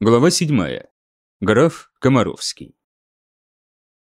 Глава 7. Граф Комаровский.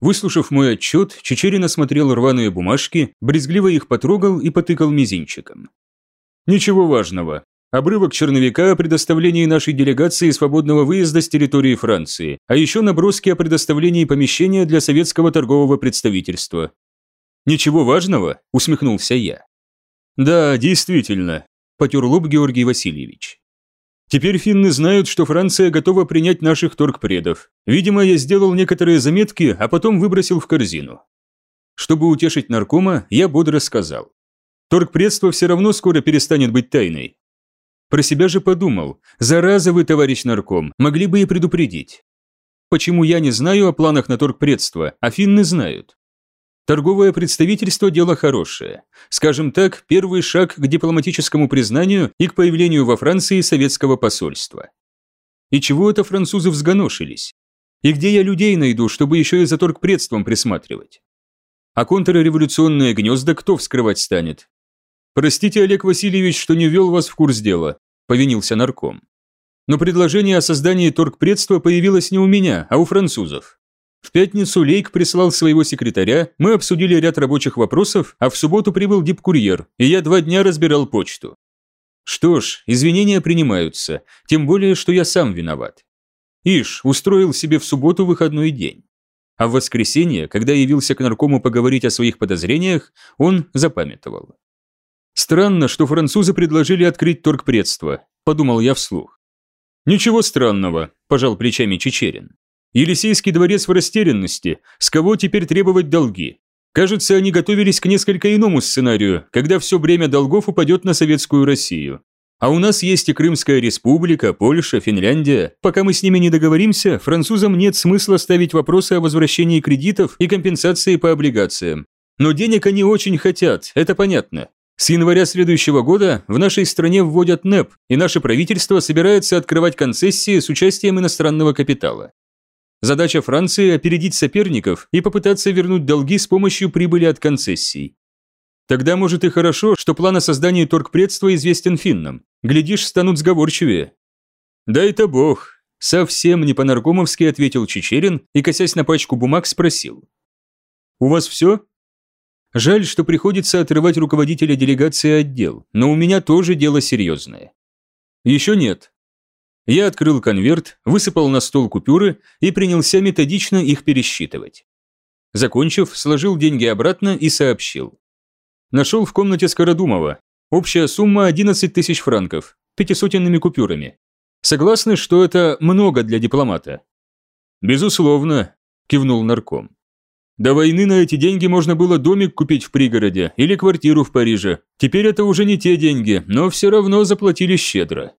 Выслушав мой отчет, Чечерин осмотрел рваные бумажки, брезгливо их потрогал и потыкал мизинчиком. «Ничего важного. Обрывок черновика о предоставлении нашей делегации свободного выезда с территории Франции, а еще наброски о предоставлении помещения для советского торгового представительства». «Ничего важного?» – усмехнулся я. «Да, действительно», – потер лоб Георгий Васильевич. Теперь финны знают, что Франция готова принять наших торгпредов. Видимо, я сделал некоторые заметки, а потом выбросил в корзину. Чтобы утешить наркома, я бодро сказал. Торгпредство все равно скоро перестанет быть тайной. Про себя же подумал, зараза вы, товарищ нарком, могли бы и предупредить. Почему я не знаю о планах на торгпредство, а финны знают? Торговое представительство – дело хорошее. Скажем так, первый шаг к дипломатическому признанию и к появлению во Франции советского посольства. И чего это французы взгоношились? И где я людей найду, чтобы еще и за торгпредством присматривать? А контрреволюционные гнезда кто вскрывать станет? Простите, Олег Васильевич, что не ввел вас в курс дела, повинился нарком. Но предложение о создании торгпредства появилось не у меня, а у французов. В пятницу Лейк прислал своего секретаря, мы обсудили ряд рабочих вопросов, а в субботу прибыл дипкурьер, и я два дня разбирал почту. Что ж, извинения принимаются, тем более, что я сам виноват. Иш устроил себе в субботу выходной день. А в воскресенье, когда явился к наркому поговорить о своих подозрениях, он запамятовал. «Странно, что французы предложили открыть торгпредство», – подумал я вслух. «Ничего странного», – пожал плечами Чечерин. Елисейский дворец в растерянности, с кого теперь требовать долги? Кажется, они готовились к несколько иному сценарию, когда все бремя долгов упадет на советскую Россию. А у нас есть и Крымская республика, Польша, Финляндия. Пока мы с ними не договоримся, французам нет смысла ставить вопросы о возвращении кредитов и компенсации по облигациям. Но денег они очень хотят, это понятно. С января следующего года в нашей стране вводят НЭП, и наше правительство собирается открывать концессии с участием иностранного капитала. Задача Франции – опередить соперников и попытаться вернуть долги с помощью прибыли от концессий. Тогда, может, и хорошо, что план о создании торгпредства известен финнам. Глядишь, станут сговорчивее. Да это бог. Совсем не по-наркомовски ответил Чечерин и, косясь на пачку бумаг, спросил. У вас все? Жаль, что приходится отрывать руководителя делегации отдел, но у меня тоже дело серьезное. Еще нет, я открыл конверт, высыпал на стол купюры и принялся методично их пересчитывать. Закончив, сложил деньги обратно и сообщил. Нашел в комнате Скородумова. Общая сумма 11 тысяч франков, пятисотенными купюрами. Согласны, что это много для дипломата? Безусловно, кивнул нарком. До войны на эти деньги можно было домик купить в пригороде или квартиру в Париже. Теперь это уже не те деньги, но все равно заплатили щедро.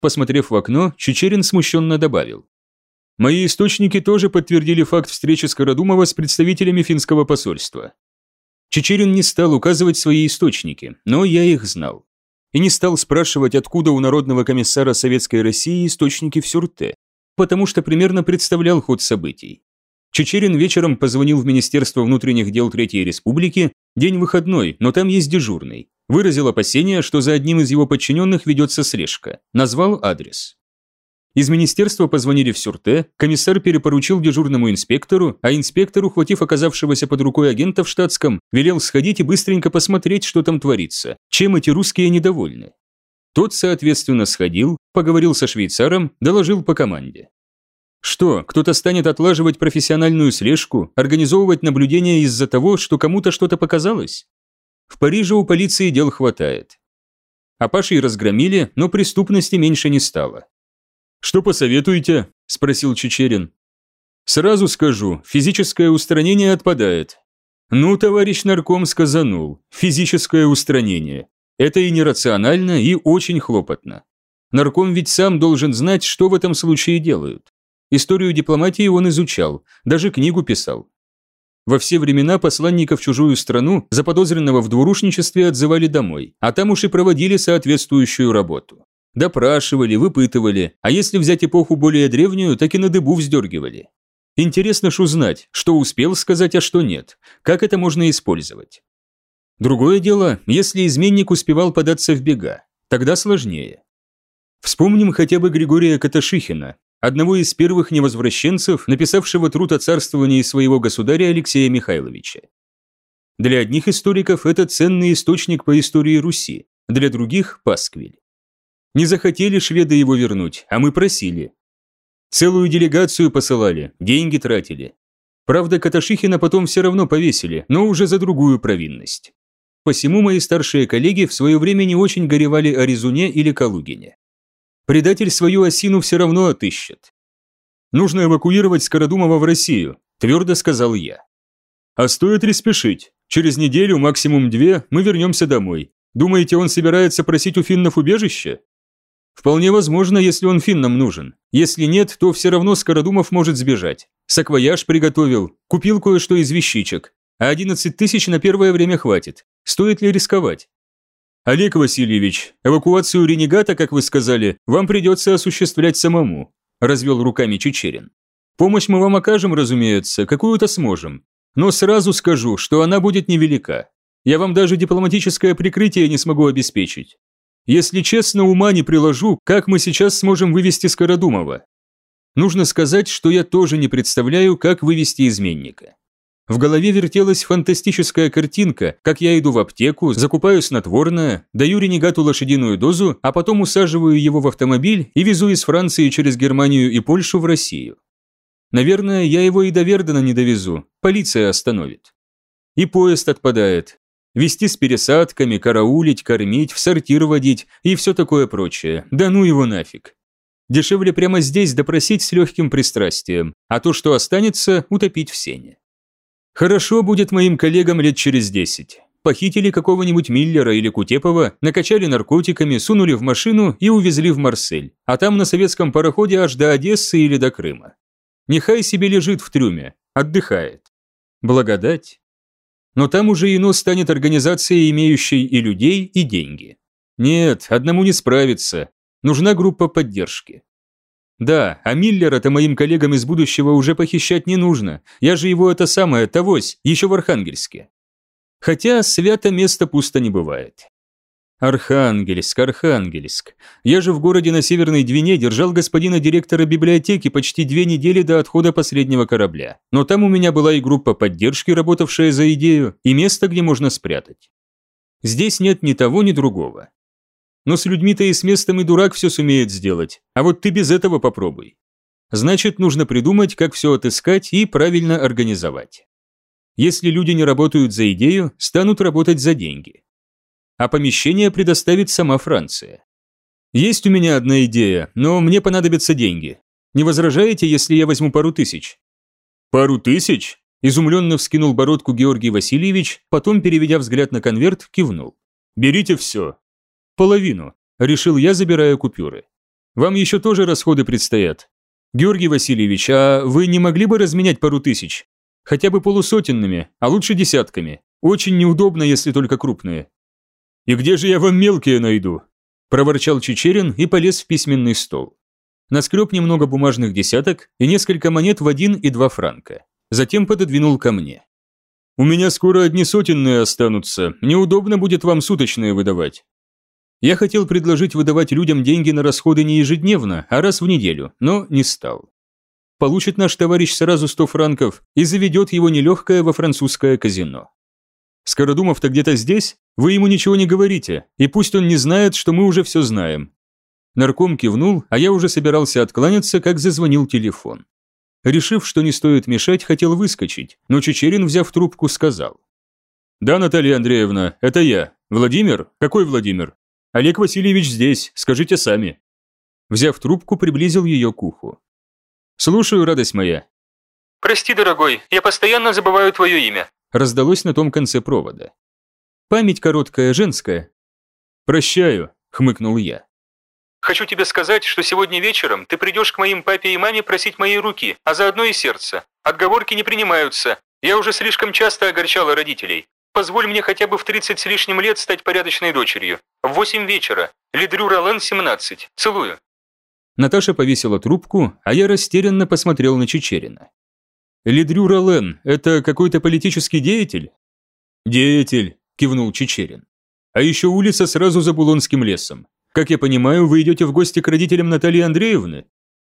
Посмотрев в окно, Чечерин смущенно добавил. Мои источники тоже подтвердили факт встречи Скородумова с представителями финского посольства. Чечерин не стал указывать свои источники, но я их знал. И не стал спрашивать, откуда у Народного комиссара Советской России источники в Сюрте, потому что примерно представлял ход событий. Чечерин вечером позвонил в Министерство внутренних дел Третьей Республики, день выходной, но там есть дежурный. Выразил опасение, что за одним из его подчиненных ведется слежка. Назвал адрес. Из министерства позвонили в Сюрте, комиссар перепоручил дежурному инспектору, а инспектор, ухватив оказавшегося под рукой агента в штатском, велел сходить и быстренько посмотреть, что там творится, чем эти русские недовольны. Тот, соответственно, сходил, поговорил со швейцаром, доложил по команде. Что, кто-то станет отлаживать профессиональную слежку, организовывать наблюдение из-за того, что кому-то что-то показалось? В Париже у полиции дел хватает. Апашей разгромили, но преступности меньше не стало. «Что посоветуете?» – спросил Чечерин. «Сразу скажу, физическое устранение отпадает». «Ну, товарищ нарком сказанул, физическое устранение. Это и нерационально, и очень хлопотно. Нарком ведь сам должен знать, что в этом случае делают. Историю дипломатии он изучал, даже книгу писал. Во все времена посланника в чужую страну, заподозренного в двурушничестве, отзывали домой, а там уж и проводили соответствующую работу. Допрашивали, выпытывали, а если взять эпоху более древнюю, так и на дыбу вздергивали. Интересно ж узнать, что успел сказать, а что нет, как это можно использовать. Другое дело, если изменник успевал податься в бега, тогда сложнее. Вспомним хотя бы Григория Каташихина, одного из первых невозвращенцев, написавшего труд о царствовании своего государя Алексея Михайловича. Для одних историков это ценный источник по истории Руси, для других – пасквиль. Не захотели шведы его вернуть, а мы просили. Целую делегацию посылали, деньги тратили. Правда, Каташихина потом все равно повесили, но уже за другую провинность. Посему мои старшие коллеги в свое время не очень горевали о Резуне или Калугине. Предатель свою осину все равно отыщет. Нужно эвакуировать Скородумова в Россию, твердо сказал я. А стоит ли спешить? Через неделю, максимум две, мы вернемся домой. Думаете, он собирается просить у финнов убежище? Вполне возможно, если он финнам нужен. Если нет, то все равно Скородумов может сбежать. Саквояж приготовил, купил кое-что из вещичек. А 11 тысяч на первое время хватит. Стоит ли рисковать? Олег Васильевич, эвакуацию ренегата, как вы сказали, вам придется осуществлять самому, развел руками Чечерин. Помощь мы вам окажем, разумеется, какую-то сможем. Но сразу скажу, что она будет невелика. Я вам даже дипломатическое прикрытие не смогу обеспечить. Если честно, ума не приложу, как мы сейчас сможем вывести Скородумова. Нужно сказать, что я тоже не представляю, как вывести изменника. В голове вертелась фантастическая картинка, как я иду в аптеку, закупаю снотворное, даю ренегату лошадиную дозу, а потом усаживаю его в автомобиль и везу из Франции через Германию и Польшу в Россию. Наверное, я его и до Вердена не довезу, полиция остановит. И поезд отпадает. Вести с пересадками, караулить, кормить, в сортир водить и все такое прочее. Да ну его нафиг. Дешевле прямо здесь допросить с легким пристрастием, а то, что останется, утопить в сене. Хорошо будет моим коллегам лет через десять. Похитили какого-нибудь Миллера или Кутепова, накачали наркотиками, сунули в машину и увезли в Марсель, а там на советском пароходе аж до Одессы или до Крыма. Нехай себе лежит в трюме, отдыхает. Благодать. Но там уже ино станет организацией, имеющей и людей, и деньги. Нет, одному не справиться. Нужна группа поддержки. Да, а Миллера-то моим коллегам из будущего уже похищать не нужно. Я же его это самое, тогось, еще в Архангельске. Хотя свято место пусто не бывает. Архангельск, Архангельск. Я же в городе на Северной Двине держал господина директора библиотеки почти две недели до отхода последнего корабля. Но там у меня была и группа поддержки, работавшая за идею, и место, где можно спрятать. Здесь нет ни того, ни другого. Но с людьми-то и с местом и дурак все сумеет сделать, а вот ты без этого попробуй. Значит, нужно придумать, как все отыскать и правильно организовать. Если люди не работают за идею, станут работать за деньги. А помещение предоставит сама Франция. Есть у меня одна идея, но мне понадобятся деньги. Не возражаете, если я возьму пару тысяч? Пару тысяч? Изумленно вскинул бородку Георгий Васильевич, потом, переведя взгляд на конверт, кивнул. «Берите все, Половину, решил я, забирая купюры. Вам еще тоже расходы предстоят. Георгий Васильевич, а вы не могли бы разменять пару тысяч? Хотя бы полусотенными, а лучше десятками. Очень неудобно, если только крупные. И где же я вам мелкие найду? Проворчал Чечерин и полез в письменный стол. Наскреб немного бумажных десяток и несколько монет в один и два франка. Затем пододвинул ко мне. «У меня скоро одни сотенные останутся, неудобно будет вам суточные выдавать. Я хотел предложить выдавать людям деньги на расходы не ежедневно, а раз в неделю, но не стал. Получит наш товарищ сразу 100 франков и заведет его нелегкое во французское казино. Скородумов-то где-то здесь? Вы ему ничего не говорите, и пусть он не знает, что мы уже все знаем. Нарком кивнул, а я уже собирался откланяться, как зазвонил телефон. Решив, что не стоит мешать, хотел выскочить, но Чечерин, взяв трубку, сказал. «Да, Наталья Андреевна, это я. Владимир? Какой Владимир? Олег Васильевич здесь, скажите сами». Взяв трубку, приблизил ее к уху. «Слушаю, радость моя». «Прости, дорогой, я постоянно забываю твое имя», раздалось на том конце провода. «Память короткая, женская». «Прощаю», хмыкнул я. «Хочу тебе сказать, что сегодня вечером ты придешь к моим папе и маме просить моей руки, а заодно и сердца. Отговорки не принимаются. Я уже слишком часто огорчала родителей. Позволь мне хотя бы в 30 с лишним лет стать порядочной дочерью. В 8 вечера. Лидрю Ролен, 17. Целую». Наташа повесила трубку, а я растерянно посмотрел на Чечерина. «Лидрю Ролен – это какой-то политический деятель?» «Деятель», – кивнул Чечерин. «А еще улица сразу за Булонским лесом. Как я понимаю, вы идете в гости к родителям Натальи Андреевны?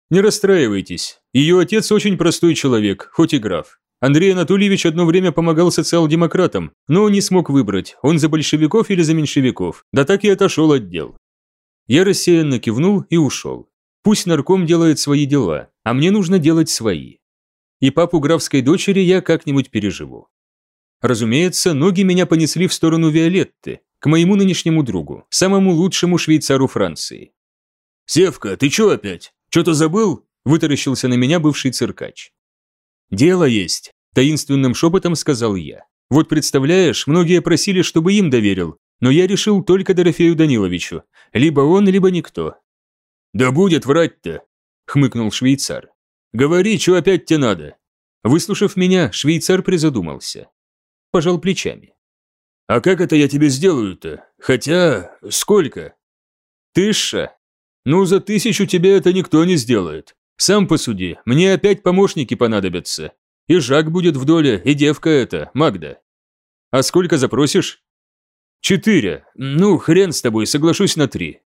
Не расстраивайтесь. Ее отец очень простой человек, хоть и граф. Андрей Анатольевич одно время помогал социал-демократам, но не смог выбрать, он за большевиков или за меньшевиков, да так и отошел от дел. Я рассеянно кивнул и ушел. Пусть нарком делает свои дела, а мне нужно делать свои. И папу графской дочери я как-нибудь переживу. Разумеется, ноги меня понесли в сторону Виолетты, к моему нынешнему другу, самому лучшему швейцару Франции. «Севка, ты чё опять? Что-то забыл?» – вытаращился на меня бывший циркач. «Дело есть», – таинственным шепотом сказал я. «Вот представляешь, многие просили, чтобы им доверил, но я решил только Дорофею Даниловичу. Либо он, либо никто». «Да будет врать-то», – хмыкнул швейцар. «Говори, что опять тебе надо?» Выслушав меня, швейцар призадумался. Пожал плечами. «А как это я тебе сделаю-то? Хотя... сколько?» «Тысяча. Ну, за тысячу тебе это никто не сделает. Сам посуди, мне опять помощники понадобятся. И Жак будет в доле, и девка эта, Магда. А сколько запросишь? Четыре. Ну, хрен с тобой, соглашусь на три.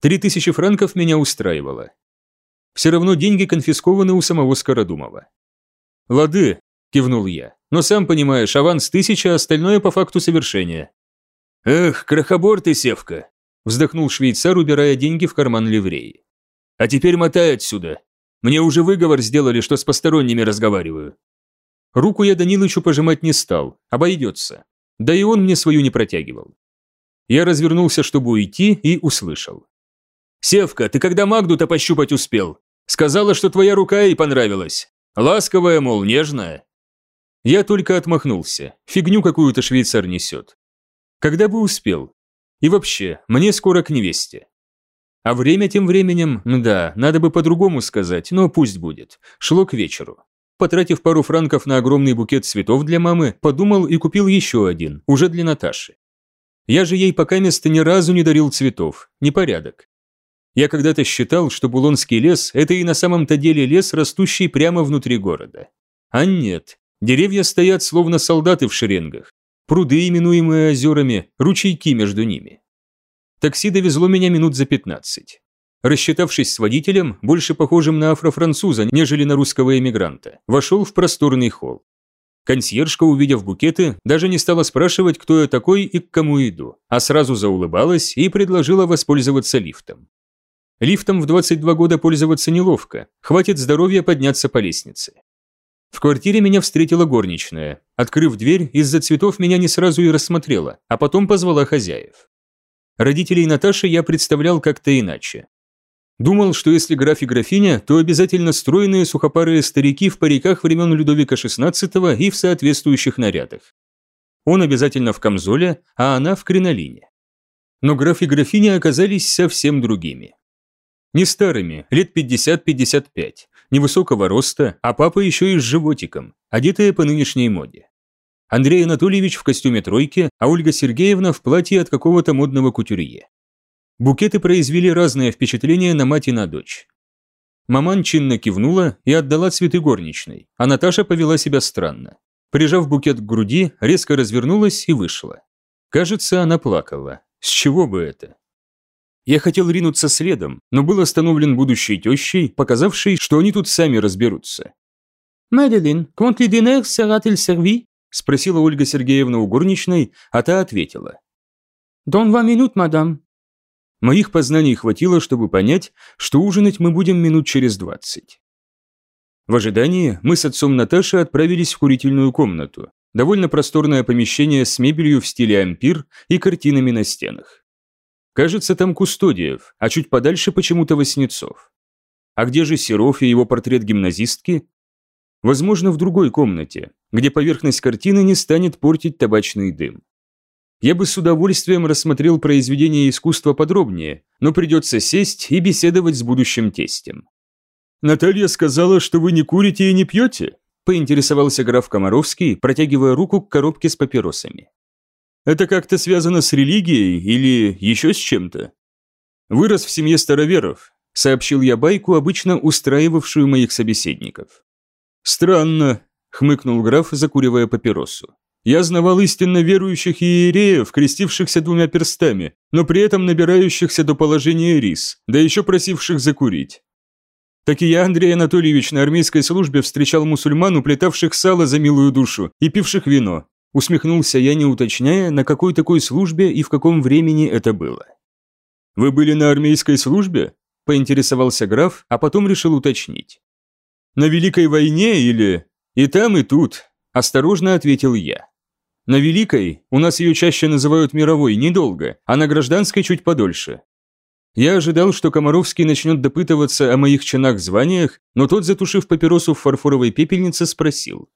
Три тысячи франков меня устраивало. Все равно деньги конфискованы у самого Скородумова. Лады, кивнул я. Но сам понимаешь, аванс тысяча, остальное по факту совершения. Эх, крохобор ты, Севка, вздохнул швейцар, убирая деньги в карман ливреи. А теперь мотай отсюда. Мне уже выговор сделали, что с посторонними разговариваю. Руку я Данилычу пожимать не стал, обойдется. Да и он мне свою не протягивал. Я развернулся, чтобы уйти, и услышал. «Севка, ты когда Магду-то пощупать успел? Сказала, что твоя рука ей понравилась. Ласковая, мол, нежная». Я только отмахнулся. Фигню какую-то швейцар несет. Когда бы успел? И вообще, мне скоро к невесте. А время тем временем, да, надо бы по-другому сказать, но пусть будет, шло к вечеру. Потратив пару франков на огромный букет цветов для мамы, подумал и купил еще один, уже для Наташи. Я же ей пока место ни разу не дарил цветов, непорядок. Я когда-то считал, что Булонский лес – это и на самом-то деле лес, растущий прямо внутри города. А нет, деревья стоят словно солдаты в шеренгах, пруды, именуемые озерами, ручейки между ними. Такси довезло меня минут за 15. Рассчитавшись с водителем, больше похожим на афрофранцуза, нежели на русского эмигранта, вошел в просторный холл. Консьержка, увидев букеты, даже не стала спрашивать, кто я такой и к кому иду, а сразу заулыбалась и предложила воспользоваться лифтом. Лифтом в 22 года пользоваться неловко, хватит здоровья подняться по лестнице. В квартире меня встретила горничная. Открыв дверь, из-за цветов меня не сразу и рассмотрела, а потом позвала хозяев. Родителей Наташи я представлял как-то иначе. Думал, что если граф и графиня, то обязательно стройные сухопарые старики в париках времен Людовика XVI и в соответствующих нарядах. Он обязательно в камзоле, а она в кринолине. Но граф и графиня оказались совсем другими. Не старыми, лет 50-55, невысокого роста, а папа еще и с животиком, одетые по нынешней моде. Андрей Анатольевич в костюме тройки, а Ольга Сергеевна в платье от какого-то модного кутюрье. Букеты произвели разное впечатление на мать и на дочь. Маман чинно кивнула и отдала цветы горничной, а Наташа повела себя странно. Прижав букет к груди, резко развернулась и вышла. Кажется, она плакала. С чего бы это? Я хотел ринуться следом, но был остановлен будущей тещей, показавшей, что они тут сами разберутся. «Мэдалин, quand le dîner sera-t-il servi?» Спросила Ольга Сергеевна у горничной, а та ответила. «Дон два минут, мадам». Моих познаний хватило, чтобы понять, что ужинать мы будем минут через двадцать. В ожидании мы с отцом Наташи отправились в курительную комнату, довольно просторное помещение с мебелью в стиле ампир и картинами на стенах. Кажется, там Кустодиев, а чуть подальше почему-то Васнецов. А где же Серов и его портрет гимназистки? Возможно, в другой комнате, где поверхность картины не станет портить табачный дым. Я бы с удовольствием рассмотрел произведение искусства подробнее, но придется сесть и беседовать с будущим тестем. «Наталья сказала, что вы не курите и не пьете?» – поинтересовался граф Комаровский, протягивая руку к коробке с папиросами. «Это как-то связано с религией или еще с чем-то?» «Вырос в семье староверов», – сообщил я байку, обычно устраивавшую моих собеседников. «Странно», – хмыкнул граф, закуривая папиросу. Я знавал истинно верующих иереев, крестившихся двумя перстами, но при этом набирающихся до положения рис, да еще просивших закурить. Так и я, Андрей Анатольевич, на армейской службе встречал мусульман, уплетавших сало за милую душу и пивших вино. Усмехнулся я, не уточняя, на какой такой службе и в каком времени это было. «Вы были на армейской службе?» – поинтересовался граф, а потом решил уточнить. «На Великой войне или...» «И там, и тут», – осторожно ответил я. «На Великой, у нас ее чаще называют мировой, недолго, а на гражданской чуть подольше. Я ожидал, что Комаровский начнет допытываться о моих чинах-званиях, но тот, затушив папиросу в фарфоровой пепельнице, спросил.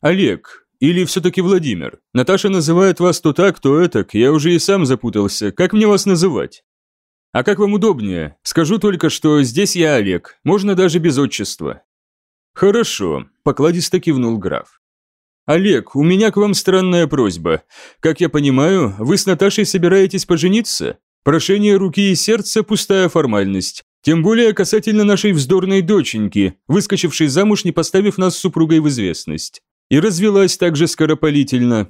«Олег, или все-таки Владимир? Наташа называет вас то так, то этак, я уже и сам запутался. Как мне вас называть?» «А как вам удобнее? Скажу только, что здесь я Олег, можно даже без отчества». «Хорошо», – покладисто кивнул граф. «Олег, у меня к вам странная просьба. Как я понимаю, вы с Наташей собираетесь пожениться? Прошение руки и сердца – пустая формальность. Тем более касательно нашей вздорной доченьки, выскочившей замуж, не поставив нас с супругой в известность. И развелась также скоропалительно.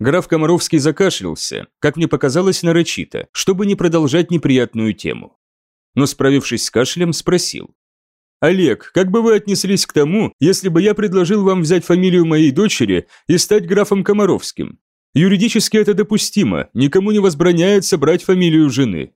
Граф Комаровский закашлялся, как мне показалось нарочито, чтобы не продолжать неприятную тему. Но, справившись с кашлем, спросил. «Олег, как бы вы отнеслись к тому, если бы я предложил вам взять фамилию моей дочери и стать графом Комаровским? Юридически это допустимо, никому не возбраняется брать фамилию жены.